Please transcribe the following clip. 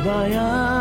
शिवाया